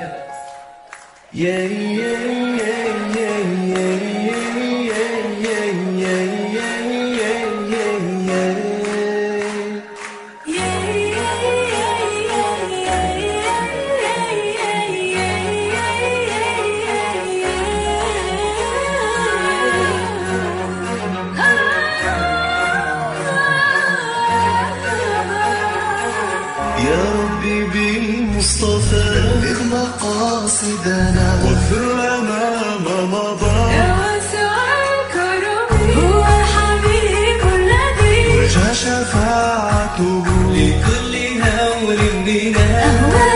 Yeah, yeah, مقاصدنا واغفر لنا ما مضى. يا واسع الكرم هو حميلي الذي ذي شفاعته لكل هول بنا أهوى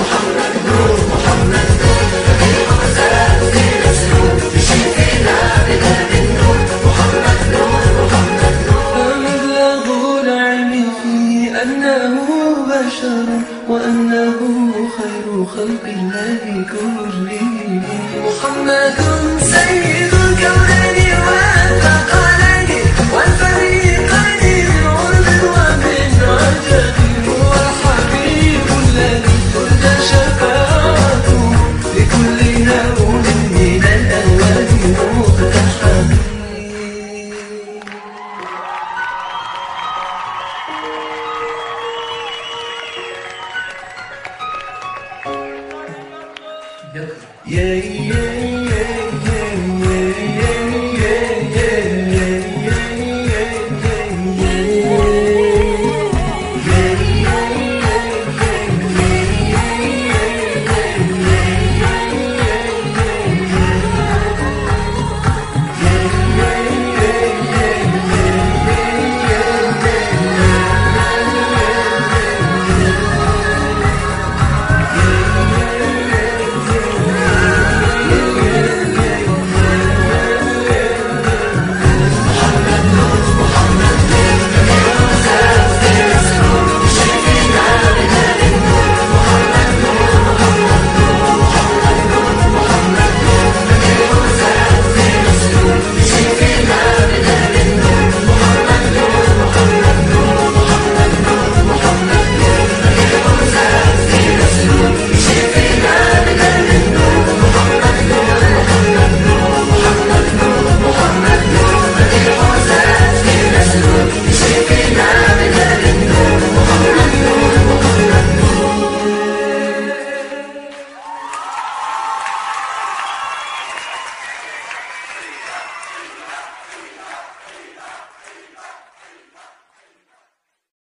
محمد نور محمد نور فكيف غزال في نسلوب تشفينا بنا محمد نور محمد نور ومبلغ العلم أنه بشر وأنه خير خلق الله كلهم محمد سيد. Yeah.